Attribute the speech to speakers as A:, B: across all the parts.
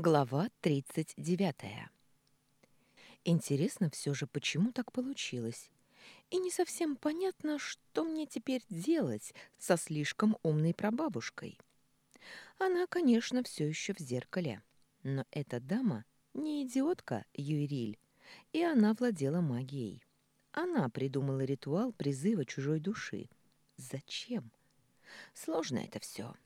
A: Глава 39. Интересно все же, почему так получилось. И не совсем понятно, что мне теперь делать со слишком умной прабабушкой. Она, конечно, все еще в зеркале. Но эта дама не идиотка Юриль, и она владела магией. Она придумала ритуал призыва чужой души. Зачем? Сложно это все.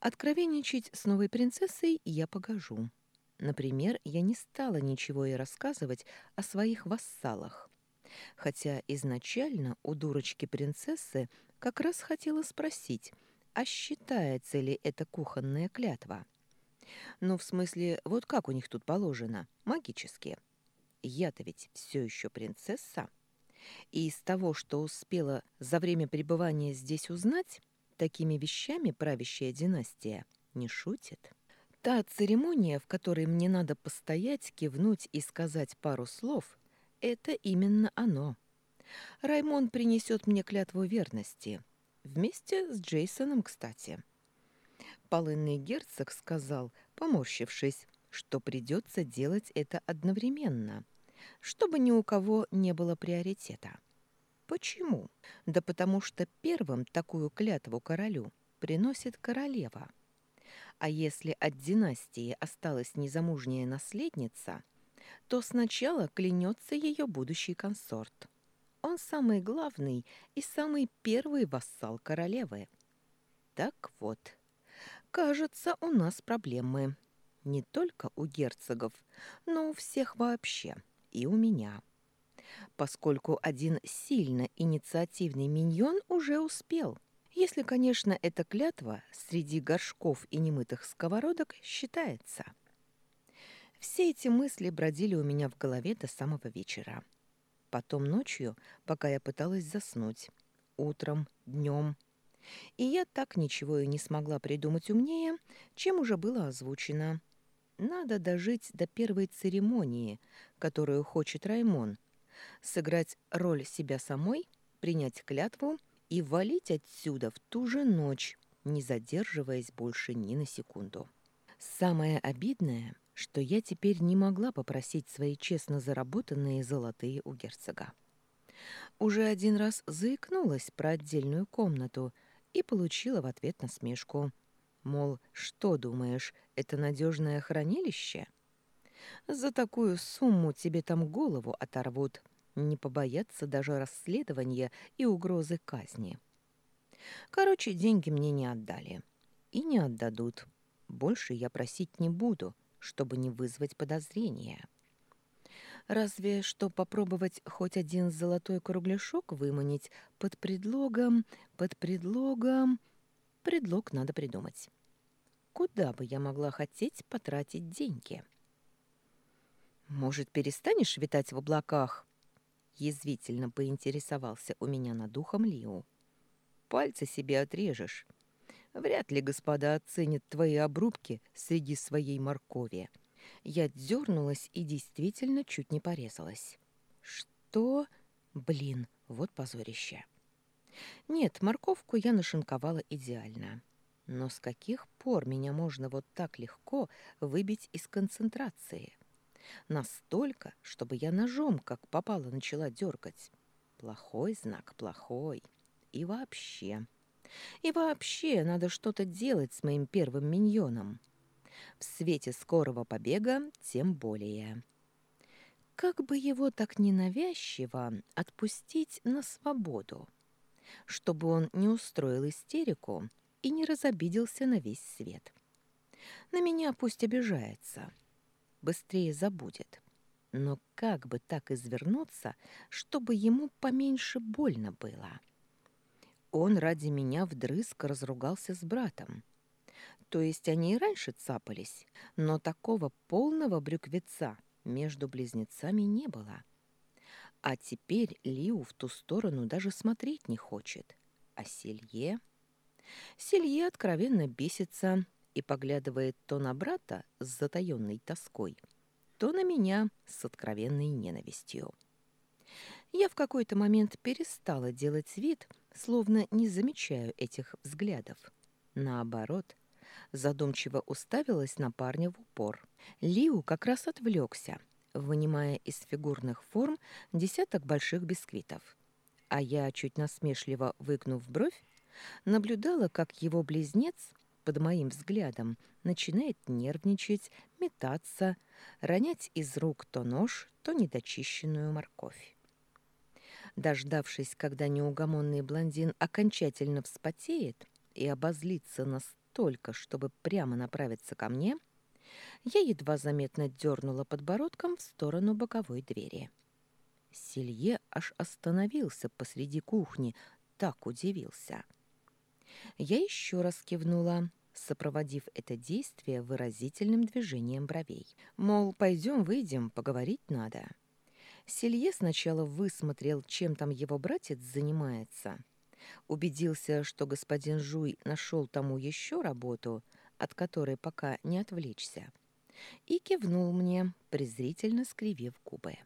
A: Откровенничать с новой принцессой я погожу. Например, я не стала ничего и рассказывать о своих вассалах. Хотя изначально у дурочки-принцессы как раз хотела спросить, а считается ли это кухонная клятва? Ну, в смысле, вот как у них тут положено, магически. Я-то ведь все еще принцесса. И из того, что успела за время пребывания здесь узнать, такими вещами правящая династия не шутит. Та церемония, в которой мне надо постоять, кивнуть и сказать пару слов, это именно оно. Раймон принесет мне клятву верности. Вместе с Джейсоном, кстати. Полынный герцог сказал, поморщившись, что придется делать это одновременно, чтобы ни у кого не было приоритета. Почему? Да потому что первым такую клятву королю приносит королева. А если от династии осталась незамужняя наследница, то сначала клянется ее будущий консорт. Он самый главный и самый первый вассал королевы. Так вот, кажется, у нас проблемы. Не только у герцогов, но у всех вообще. И у меня поскольку один сильно инициативный миньон уже успел. Если, конечно, эта клятва среди горшков и немытых сковородок считается. Все эти мысли бродили у меня в голове до самого вечера. Потом ночью, пока я пыталась заснуть. Утром, днем. И я так ничего и не смогла придумать умнее, чем уже было озвучено. Надо дожить до первой церемонии, которую хочет Раймон, сыграть роль себя самой, принять клятву и валить отсюда в ту же ночь, не задерживаясь больше ни на секунду. Самое обидное, что я теперь не могла попросить свои честно заработанные золотые у герцога. Уже один раз заикнулась про отдельную комнату и получила в ответ насмешку. Мол, что думаешь, это надежное хранилище? За такую сумму тебе там голову оторвут не побоятся даже расследования и угрозы казни. Короче, деньги мне не отдали. И не отдадут. Больше я просить не буду, чтобы не вызвать подозрения. Разве что попробовать хоть один золотой кругляшок выманить под предлогом... Под предлогом... Предлог надо придумать. Куда бы я могла хотеть потратить деньги? Может, перестанешь витать в облаках? Язвительно поинтересовался у меня над ухом Лио. Пальцы себе отрежешь. Вряд ли господа оценят твои обрубки среди своей моркови. Я дернулась и действительно чуть не порезалась. Что? Блин, вот позорище. Нет, морковку я нашинковала идеально. Но с каких пор меня можно вот так легко выбить из концентрации? Настолько, чтобы я ножом, как попало, начала дергать. Плохой знак, плохой. И вообще... И вообще надо что-то делать с моим первым миньоном. В свете скорого побега тем более. Как бы его так ненавязчиво отпустить на свободу, чтобы он не устроил истерику и не разобиделся на весь свет. На меня пусть обижается, быстрее забудет. Но как бы так извернуться, чтобы ему поменьше больно было? Он ради меня вдрызг разругался с братом. То есть они и раньше цапались, но такого полного брюквеца между близнецами не было. А теперь Лиу в ту сторону даже смотреть не хочет. А Селье... Селье откровенно бесится, и поглядывает то на брата с затаённой тоской, то на меня с откровенной ненавистью. Я в какой-то момент перестала делать вид, словно не замечаю этих взглядов. Наоборот, задумчиво уставилась на парня в упор. Лиу как раз отвлекся, вынимая из фигурных форм десяток больших бисквитов. А я, чуть насмешливо выгнув бровь, наблюдала, как его близнец, под моим взглядом, начинает нервничать, метаться, ронять из рук то нож, то недочищенную морковь. Дождавшись, когда неугомонный блондин окончательно вспотеет и обозлится настолько, чтобы прямо направиться ко мне, я едва заметно дернула подбородком в сторону боковой двери. Селье аж остановился посреди кухни, так удивился. Я еще раз кивнула, сопроводив это действие выразительным движением бровей. Мол, пойдем выйдем, поговорить надо. Селье сначала высмотрел, чем там его братец занимается. Убедился, что господин Жуй нашел тому еще работу, от которой пока не отвлечься. И кивнул мне, презрительно скривив губы.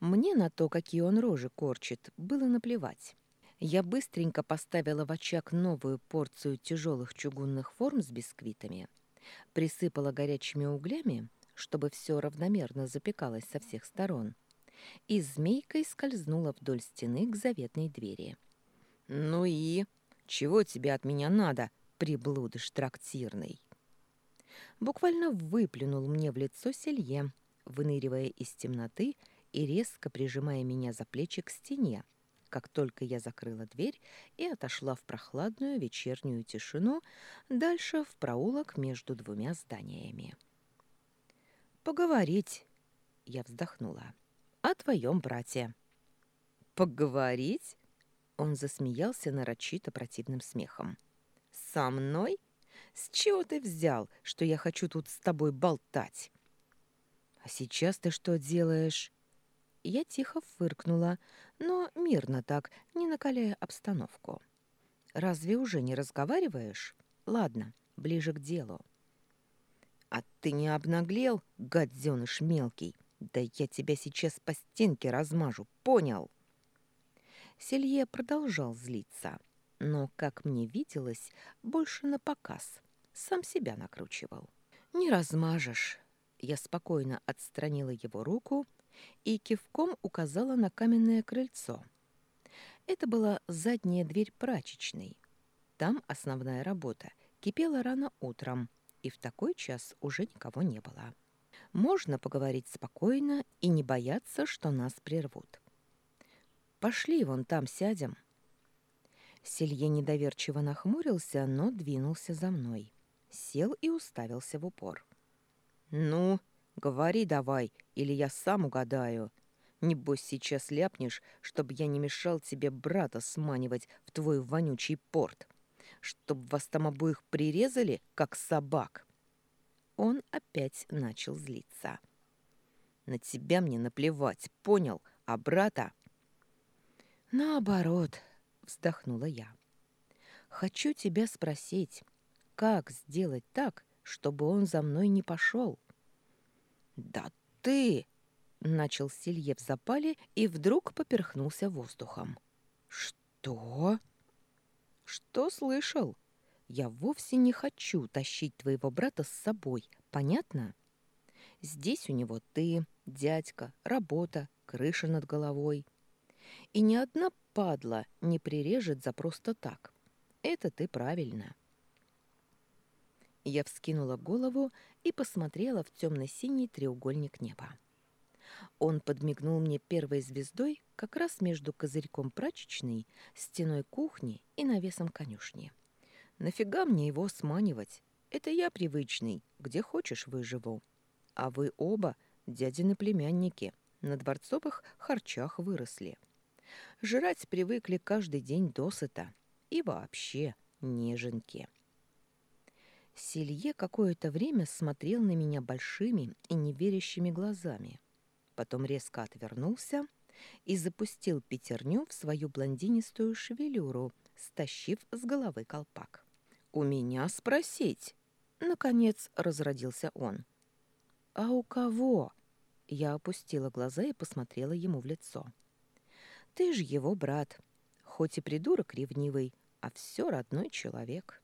A: Мне на то, какие он рожи корчит, было наплевать. Я быстренько поставила в очаг новую порцию тяжелых чугунных форм с бисквитами, присыпала горячими углями, чтобы все равномерно запекалось со всех сторон, и змейкой скользнула вдоль стены к заветной двери. «Ну и? Чего тебе от меня надо, приблудыш трактирный?» Буквально выплюнул мне в лицо селье, выныривая из темноты и резко прижимая меня за плечи к стене, как только я закрыла дверь и отошла в прохладную вечернюю тишину дальше в проулок между двумя зданиями. «Поговорить!» — я вздохнула. «О твоем брате». «Поговорить?» — он засмеялся нарочито противным смехом. «Со мной? С чего ты взял, что я хочу тут с тобой болтать?» «А сейчас ты что делаешь?» Я тихо фыркнула, но мирно так, не накаляя обстановку. «Разве уже не разговариваешь? Ладно, ближе к делу». «А ты не обнаглел, гаденыш мелкий? Да я тебя сейчас по стенке размажу, понял?» Селье продолжал злиться, но, как мне виделось, больше на показ. Сам себя накручивал. «Не размажешь». Я спокойно отстранила его руку и кивком указала на каменное крыльцо. Это была задняя дверь прачечной. Там основная работа кипела рано утром, и в такой час уже никого не было. Можно поговорить спокойно и не бояться, что нас прервут. «Пошли, вон там сядем». Селье недоверчиво нахмурился, но двинулся за мной. Сел и уставился в упор. «Ну, Говори давай, или я сам угадаю. Небось, сейчас ляпнешь, чтобы я не мешал тебе брата сманивать в твой вонючий порт. Чтоб вас там обоих прирезали, как собак. Он опять начал злиться. На тебя мне наплевать, понял? А брата... Наоборот, вздохнула я. Хочу тебя спросить, как сделать так, чтобы он за мной не пошел? «Да ты!» — начал Силье в запале и вдруг поперхнулся воздухом. «Что?» «Что слышал? Я вовсе не хочу тащить твоего брата с собой, понятно? Здесь у него ты, дядька, работа, крыша над головой. И ни одна падла не прирежет за просто так. Это ты правильно». Я вскинула голову и посмотрела в темно-синий треугольник неба. Он подмигнул мне первой звездой как раз между козырьком прачечной, стеной кухни и навесом конюшни. Нафига мне его сманивать? Это я привычный, где хочешь выживу. А вы оба дядины племянники, на дворцовых харчах выросли. Жрать привыкли каждый день досыта. И вообще неженки. Селье какое-то время смотрел на меня большими и неверящими глазами. Потом резко отвернулся и запустил пятерню в свою блондинистую шевелюру, стащив с головы колпак. «У меня спросить?» Наконец разродился он. «А у кого?» Я опустила глаза и посмотрела ему в лицо. «Ты ж его брат, хоть и придурок ревнивый, а все родной человек».